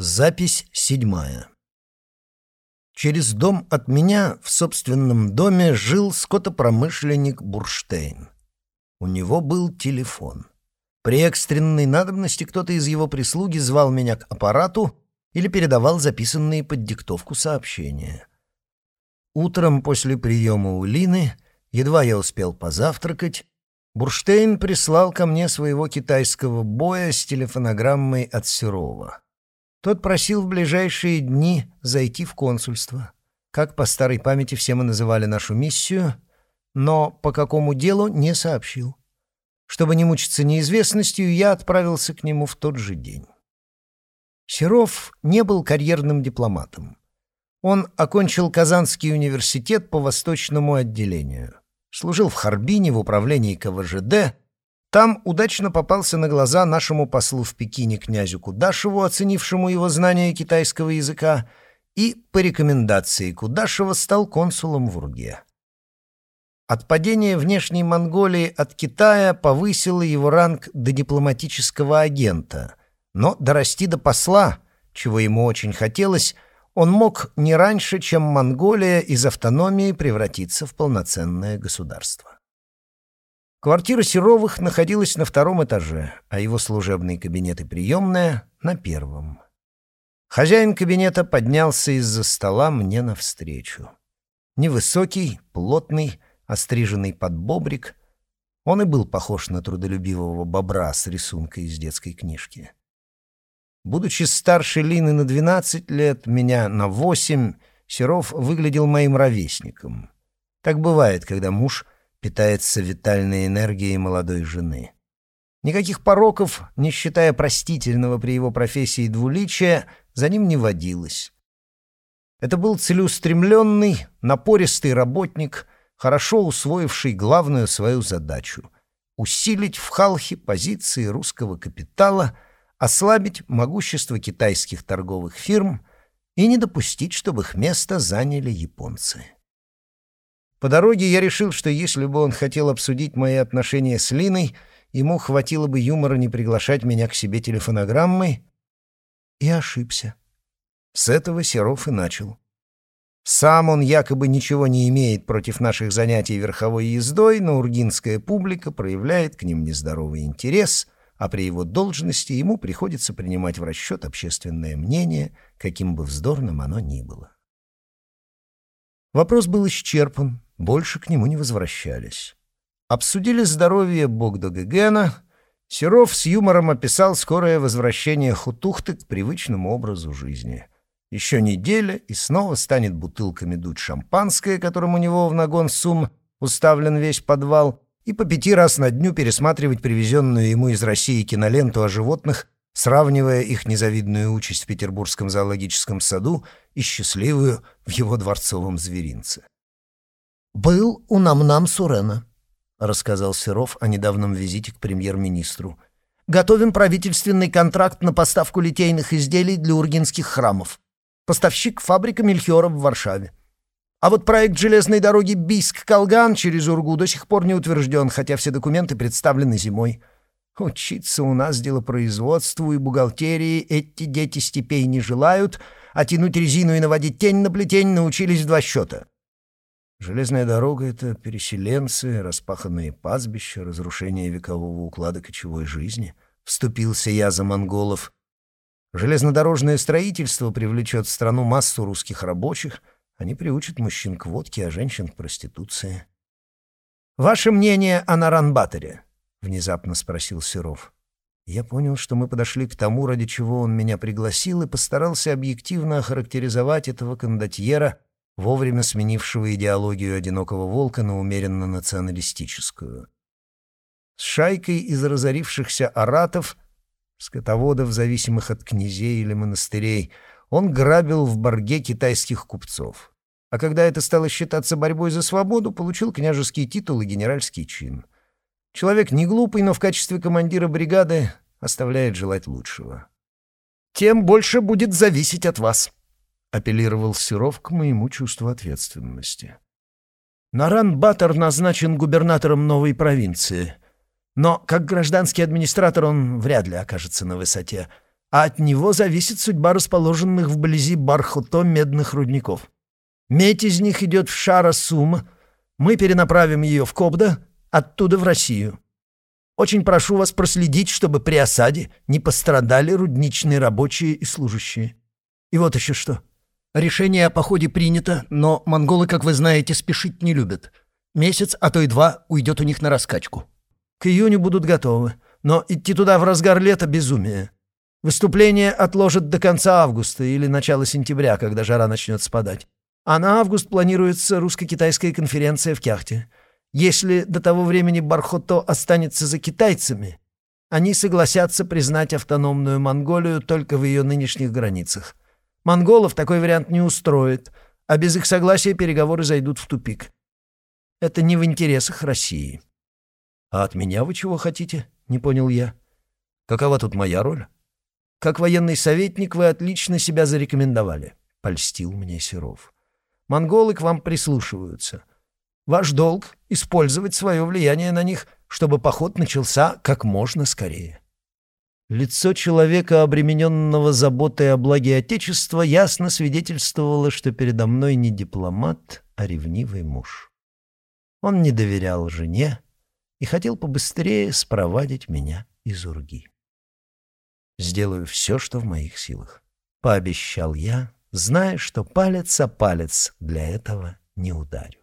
Запись седьмая. Через дом от меня в собственном доме жил скотопромышленник Бурштейн. У него был телефон. При экстренной надобности кто-то из его прислуги звал меня к аппарату или передавал записанные под диктовку сообщения. Утром после приема у Лины, едва я успел позавтракать, Бурштейн прислал ко мне своего китайского боя с телефонограммой от Серова. Тот просил в ближайшие дни зайти в консульство. Как по старой памяти все мы называли нашу миссию, но по какому делу не сообщил. Чтобы не мучиться неизвестностью, я отправился к нему в тот же день. Серов не был карьерным дипломатом. Он окончил Казанский университет по восточному отделению. Служил в Харбине в управлении КВЖД, там удачно попался на глаза нашему послу в Пекине князю Кудашеву, оценившему его знание китайского языка, и по рекомендации Кудашева стал консулом в Урге. Отпадение внешней Монголии от Китая повысило его ранг до дипломатического агента, но дорасти до посла, чего ему очень хотелось, он мог не раньше, чем Монголия из автономии превратиться в полноценное государство. Квартира Серовых находилась на втором этаже, а его служебный кабинет и приемная — на первом. Хозяин кабинета поднялся из-за стола мне навстречу. Невысокий, плотный, остриженный под бобрик. Он и был похож на трудолюбивого бобра с рисункой из детской книжки. Будучи старше Лины на 12 лет, меня на 8, Серов выглядел моим ровесником. Так бывает, когда муж — питается витальной энергией молодой жены. Никаких пороков, не считая простительного при его профессии двуличия, за ним не водилось. Это был целеустремленный, напористый работник, хорошо усвоивший главную свою задачу — усилить в Халхе позиции русского капитала, ослабить могущество китайских торговых фирм и не допустить, чтобы их место заняли японцы. По дороге я решил, что если бы он хотел обсудить мои отношения с Линой, ему хватило бы юмора не приглашать меня к себе телефонограммой, и ошибся. С этого Серов и начал. Сам он якобы ничего не имеет против наших занятий верховой ездой, но ургинская публика проявляет к ним нездоровый интерес, а при его должности ему приходится принимать в расчет общественное мнение, каким бы вздорным оно ни было. Вопрос был исчерпан, больше к нему не возвращались. Обсудили здоровье Богдогегена. Серов с юмором описал скорое возвращение Хутухты к привычному образу жизни. Еще неделя, и снова станет бутылками дуть шампанское, которым у него в нагон сумм уставлен весь подвал, и по пяти раз на дню пересматривать привезенную ему из России киноленту о животных, сравнивая их незавидную участь в Петербургском зоологическом саду и счастливую в его дворцовом зверинце. «Был у Намнам Сурена», — рассказал Серов о недавнем визите к премьер-министру. «Готовим правительственный контракт на поставку литейных изделий для ургинских храмов. Поставщик — фабрика Мельхиора в Варшаве. А вот проект железной дороги Бийск-Калган через Ургу до сих пор не утвержден, хотя все документы представлены зимой. Учиться у нас делопроизводству и бухгалтерии эти дети степей не желают, а тянуть резину и наводить тень на плетень научились в два счета. Железная дорога — это переселенцы, распаханные пастбища, разрушение векового уклада кочевой жизни. Вступился я за монголов. Железнодорожное строительство привлечет в страну массу русских рабочих. Они приучат мужчин к водке, а женщин к проституции. «Ваше мнение о Наранбаторе?» — внезапно спросил Серов. Я понял, что мы подошли к тому, ради чего он меня пригласил, и постарался объективно охарактеризовать этого кондотьера — вовремя сменившего идеологию одинокого волка на умеренно националистическую. С шайкой из разорившихся аратов, скотоводов, зависимых от князей или монастырей, он грабил в барге китайских купцов. А когда это стало считаться борьбой за свободу, получил княжеский титул и генеральский чин. Человек не глупый, но в качестве командира бригады оставляет желать лучшего. «Тем больше будет зависеть от вас», — апеллировал Серов к моему чувству ответственности. Наран Батор назначен губернатором новой провинции. Но как гражданский администратор он вряд ли окажется на высоте. а от него зависит судьба расположенных вблизи Бархуто медных рудников. Медь из них идет в Шара-Сум, мы перенаправим ее в Кобда, оттуда в Россию. Очень прошу вас проследить, чтобы при осаде не пострадали рудничные рабочие и служащие. И вот еще что. Решение о походе принято, но монголы, как вы знаете, спешить не любят. Месяц, а то и два уйдет у них на раскачку. К июню будут готовы, но идти туда в разгар лета — безумие. Выступление отложат до конца августа или начала сентября, когда жара начнет спадать. А на август планируется русско-китайская конференция в Кяхте. Если до того времени Бархото останется за китайцами, они согласятся признать автономную Монголию только в ее нынешних границах. Монголов такой вариант не устроит, а без их согласия переговоры зайдут в тупик. Это не в интересах России. «А от меня вы чего хотите?» — не понял я. «Какова тут моя роль?» «Как военный советник вы отлично себя зарекомендовали», — польстил мне Серов. «Монголы к вам прислушиваются. Ваш долг — использовать свое влияние на них, чтобы поход начался как можно скорее». Лицо человека, обремененного заботой о благе Отечества, ясно свидетельствовало, что передо мной не дипломат, а ревнивый муж. Он не доверял жене и хотел побыстрее спровадить меня из Урги. «Сделаю все, что в моих силах», — пообещал я, зная, что палец о палец для этого не ударю.